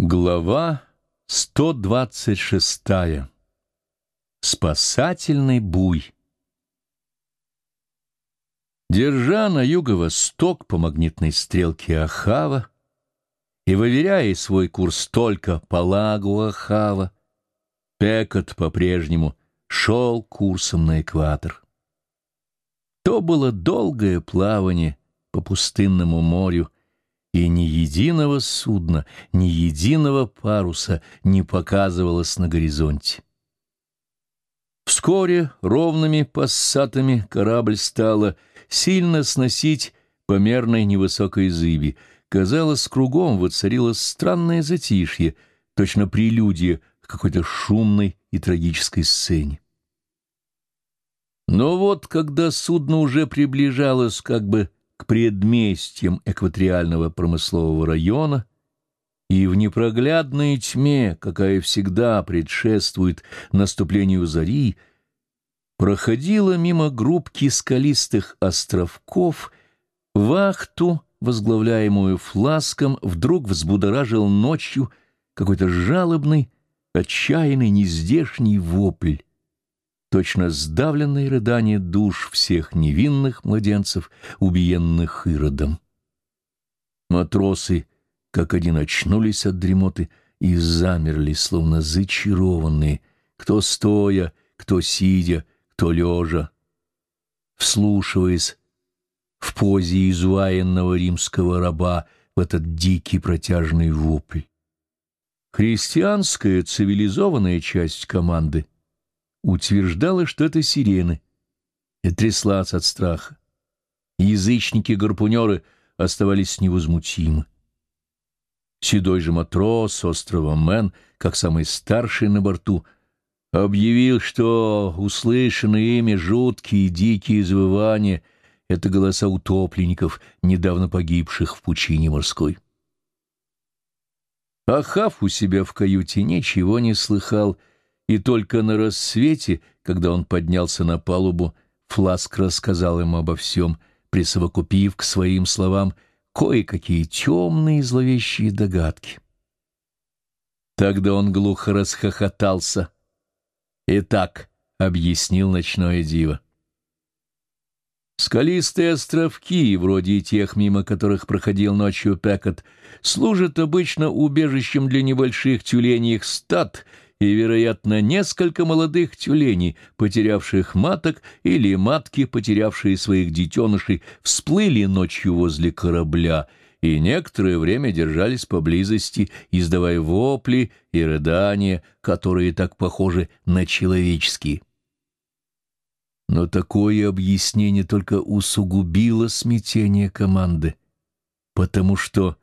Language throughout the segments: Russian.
Глава 126. Спасательный буй. Держа на юго-восток по магнитной стрелке Ахава и выверяя свой курс только по лагу Ахава, Пекот по-прежнему шел курсом на экватор. То было долгое плавание по пустынному морю, и ни единого судна, ни единого паруса не показывалось на горизонте. Вскоре ровными пассатами корабль стало сильно сносить по мерной невысокой зыби. Казалось, кругом воцарилось странное затишье, точно прелюдия к какой-то шумной и трагической сцене. Но вот, когда судно уже приближалось как бы к предместьям экваториального промыслового района, и в непроглядной тьме, какая всегда предшествует наступлению зари, проходила мимо группки скалистых островков, вахту, возглавляемую фласком, вдруг взбудоражил ночью какой-то жалобный, отчаянный, нездешний вопль точно сдавленное рыдание душ всех невинных младенцев, убиенных Иродом. Матросы, как один, очнулись от дремоты и замерли, словно зачарованные, кто стоя, кто сидя, кто лежа, вслушиваясь в позе изуаянного римского раба в этот дикий протяжный вопль. Христианская цивилизованная часть команды — утверждала, что это сирены, и тряслась от страха. Язычники-гарпунеры оставались невозмутимы. Седой же матрос острова Мэн, как самый старший на борту, объявил, что услышанные ими жуткие дикие извывания — это голоса утопленников, недавно погибших в пучине морской. Ахав у себя в каюте ничего не слыхал — и только на рассвете, когда он поднялся на палубу, Фласк рассказал ему обо всем, присовокупив к своим словам кое-какие темные зловещие догадки. Тогда он глухо расхохотался. И так объяснил ночное диво. Скалистые островки, вроде тех, мимо которых проходил ночью Пекот, служат обычно убежищем для небольших тюленей стад — и, вероятно, несколько молодых тюленей, потерявших маток, или матки, потерявшие своих детенышей, всплыли ночью возле корабля и некоторое время держались поблизости, издавая вопли и рыдания, которые так похожи на человеческие. Но такое объяснение только усугубило смятение команды, потому что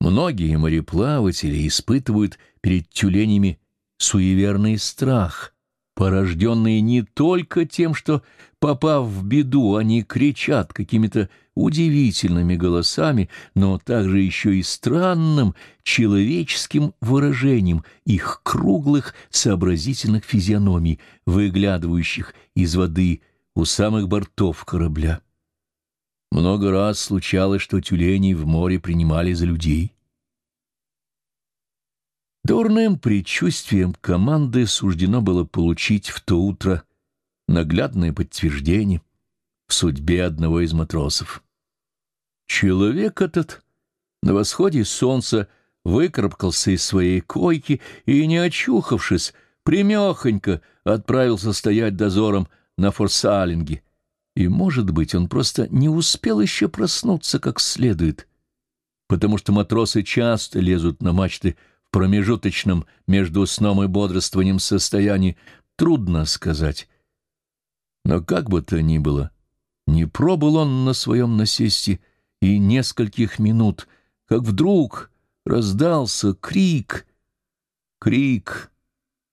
многие мореплаватели испытывают перед тюленями суеверный страх, порожденный не только тем, что, попав в беду, они кричат какими-то удивительными голосами, но также еще и странным человеческим выражением их круглых сообразительных физиономий, выглядывающих из воды у самых бортов корабля. Много раз случалось, что тюленей в море принимали за людей. Дурным предчувствием команды суждено было получить в то утро наглядное подтверждение в судьбе одного из матросов. Человек этот на восходе солнца выкарабкался из своей койки и, не очухавшись, примехонько отправился стоять дозором на форсалинге. И, может быть, он просто не успел еще проснуться как следует, потому что матросы часто лезут на мачты промежуточном между сном и бодрствованием состоянии, трудно сказать. Но как бы то ни было, не пробыл он на своем насесте и нескольких минут, как вдруг раздался крик, крик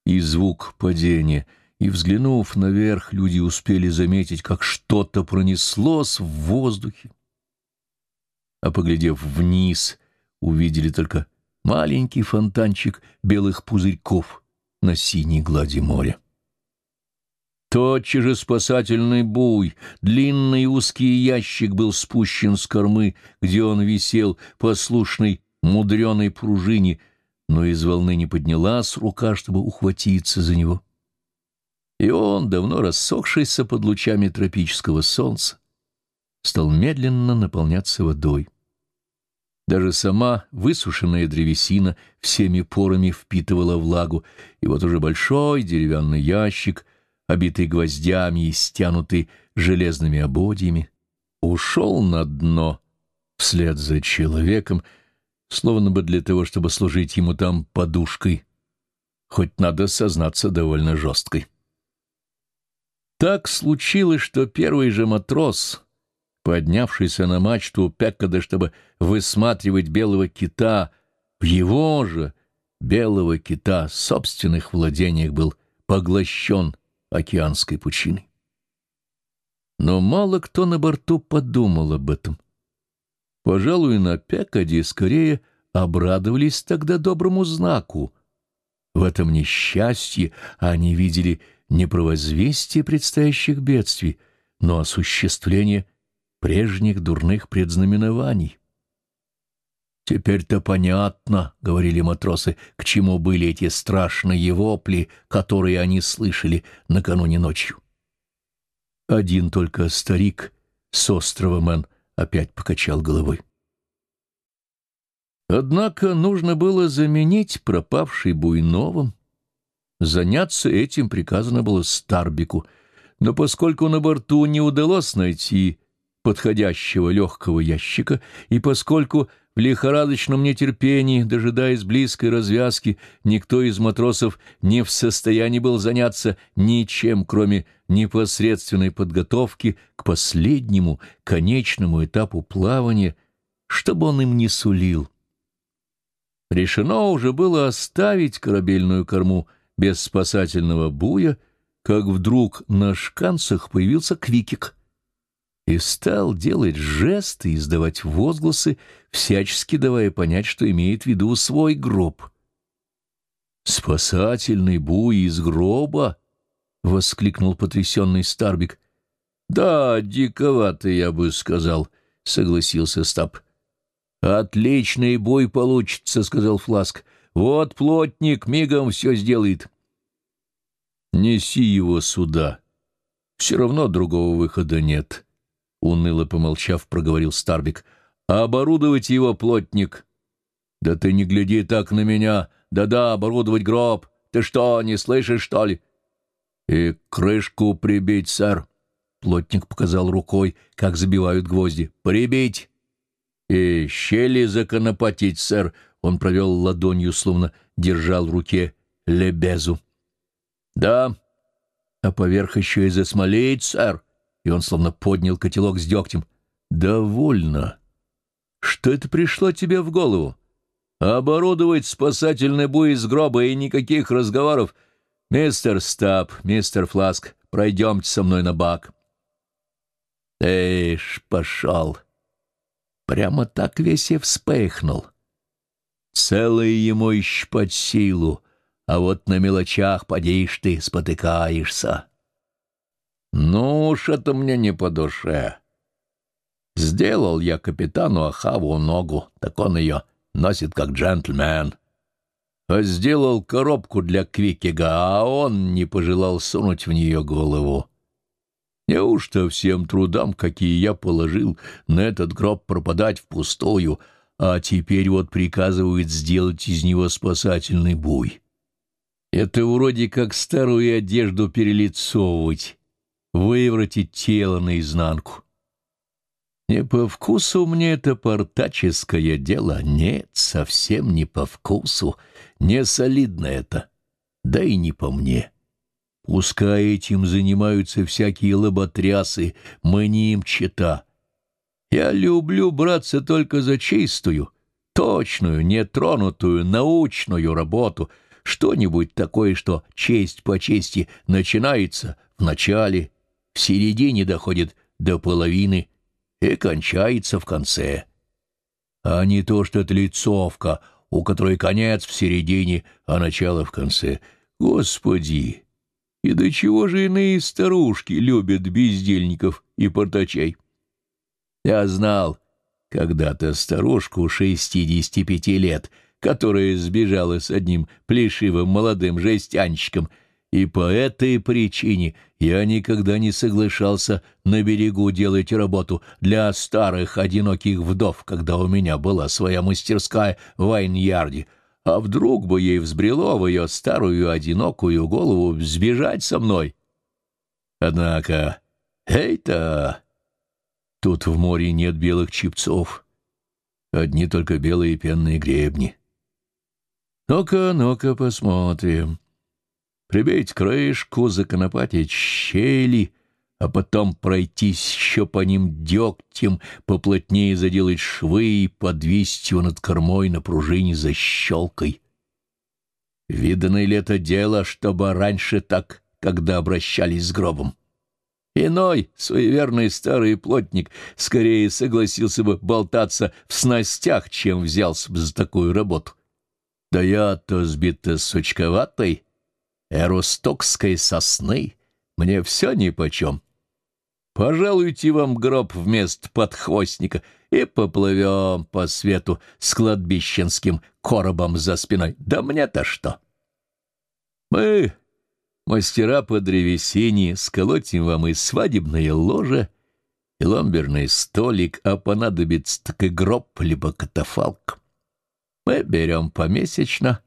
и звук падения, и, взглянув наверх, люди успели заметить, как что-то пронеслось в воздухе. А поглядев вниз, увидели только маленький фонтанчик белых пузырьков на синей глади моря. Тотчас же спасательный буй, длинный узкий ящик был спущен с кормы, где он висел, послушной мудреной пружине, но из волны не поднялась рука, чтобы ухватиться за него. И он, давно рассохшийся под лучами тропического солнца, стал медленно наполняться водой. Даже сама высушенная древесина всеми порами впитывала влагу, и вот уже большой деревянный ящик, обитый гвоздями и стянутый железными ободьями, ушел на дно вслед за человеком, словно бы для того, чтобы служить ему там подушкой, хоть надо сознаться довольно жесткой. Так случилось, что первый же матрос, поднявшийся на мачту Пеккада, чтобы высматривать белого кита, в его же белого кита собственных владениях был поглощен океанской пучиной. Но мало кто на борту подумал об этом. Пожалуй, на Пекаде скорее обрадовались тогда доброму знаку. В этом несчастье они видели не провозвестие предстоящих бедствий, но осуществление прежних дурных предзнаменований. «Теперь-то понятно», — говорили матросы, — «к чему были эти страшные вопли, которые они слышали накануне ночью». Один только старик с острова Мэн опять покачал головой. Однако нужно было заменить пропавший Буйновым. Заняться этим приказано было Старбику, но поскольку на борту не удалось найти подходящего легкого ящика, и поскольку в лихорадочном нетерпении, дожидаясь близкой развязки, никто из матросов не в состоянии был заняться ничем, кроме непосредственной подготовки к последнему, конечному этапу плавания, чтобы он им не сулил. Решено уже было оставить корабельную корму без спасательного буя, как вдруг на шканцах появился Квикик — и стал делать жесты и издавать возгласы, всячески давая понять, что имеет в виду свой гроб. «Спасательный буй из гроба!» — воскликнул потрясенный Старбик. «Да, диковато, я бы сказал», — согласился Стаб. «Отличный бой получится», — сказал Фласк. «Вот плотник мигом все сделает». «Неси его сюда. Все равно другого выхода нет», — уныло помолчав, проговорил Старбик. «Оборудовать его, плотник!» «Да ты не гляди так на меня! Да-да, оборудовать гроб! Ты что, не слышишь, что ли?» «И крышку прибить, сэр!» Плотник показал рукой, как забивают гвозди. «Прибить!» «И щели законопатить, сэр!» Он провел ладонью, словно держал в руке лебезу. «Да, а поверх еще и засмолить, сэр!» И он словно поднял котелок с дегтем. «Довольно. Что это пришло тебе в голову? Оборудовать спасательный буй из гроба и никаких разговоров. Мистер Стаб, мистер Фласк, пройдемте со мной на бак». Эйш, пошел. Прямо так весь и вспыхнул. Целое ему еще под силу, а вот на мелочах подишь ты, спотыкаешься. Ну уж это мне не по душе. Сделал я капитану Ахаву ногу, так он ее носит как джентльмен. А сделал коробку для Квикига, а он не пожелал сунуть в нее голову. Неужто всем трудам, какие я положил, на этот гроб пропадать впустую, а теперь вот приказывают сделать из него спасательный буй? Это вроде как старую одежду перелицовывать, выворотить тело наизнанку. Не по вкусу мне это портаческое дело, нет, совсем не по вкусу, не солидно это, да и не по мне. Пускай этим занимаются всякие лоботрясы, мне им чета. Я люблю браться только за чистую, точную, нетронутую, научную работу, что-нибудь такое, что честь по чести начинается в начале в середине доходит до половины и кончается в конце. А не то, что это лицовка, у которой конец в середине, а начало в конце. Господи! И до чего же иные старушки любят бездельников и портачей? Я знал когда-то старушку шестидесяти пяти лет, которая сбежала с одним плешивым молодым жестянщиком, и по этой причине я никогда не соглашался на берегу делать работу для старых одиноких вдов, когда у меня была своя мастерская в Вайньярде. А вдруг бы ей взбрело в ее старую одинокую голову сбежать со мной? Однако, эй-то! Тут в море нет белых чипцов, одни только белые пенные гребни. Ну-ка, ну-ка, посмотрим. Прибить крышку, законопатить щели, а потом пройтись еще по ним дегтем, поплотнее заделать швы и подвести его над кормой на пружине защелкой. Видано ли это дело, чтобы раньше так, когда обращались с гробом? Иной, суеверный старый плотник, скорее согласился бы болтаться в снастях, чем взялся бы за такую работу. Да я-то сбито сучковатой, эрустокской сосны, мне все нипочем. Пожалуйте вам гроб вместо подхвостника и поплывем по свету с кладбищенским коробом за спиной. Да мне-то что? Мы, мастера по древесине, сколотим вам и свадебное ложе, и ламберный столик, а понадобится так и гроб либо катафалк. Мы берем помесячно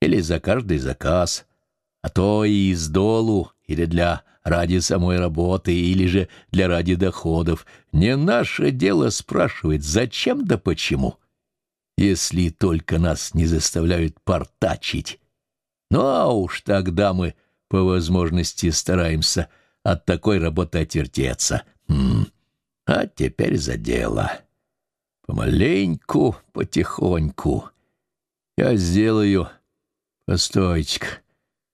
или за каждый заказ, а то и из долу, или для ради самой работы, или же для ради доходов. Не наше дело спрашивать, зачем да почему, если только нас не заставляют портачить. Ну а уж тогда мы по возможности стараемся от такой работы отвертеться. Хм. А теперь за дело. Помаленьку, потихоньку. Я сделаю... Постойте-ка.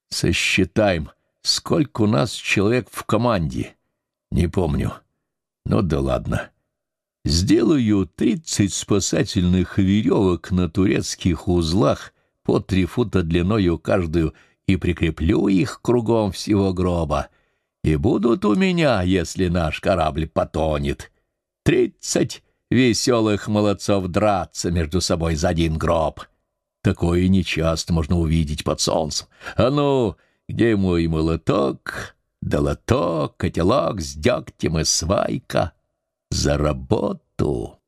Сосчитаем, сколько у нас человек в команде. Не помню. Ну да ладно. Сделаю тридцать спасательных веревок на турецких узлах по три фута длиною каждую и прикреплю их кругом всего гроба. И будут у меня, если наш корабль потонет, тридцать веселых молодцов драться между собой за один гроб». Такое нечасто можно увидеть под солнцем. А ну, где мой молоток, долоток, котелок с дегтем и свайка? За работу!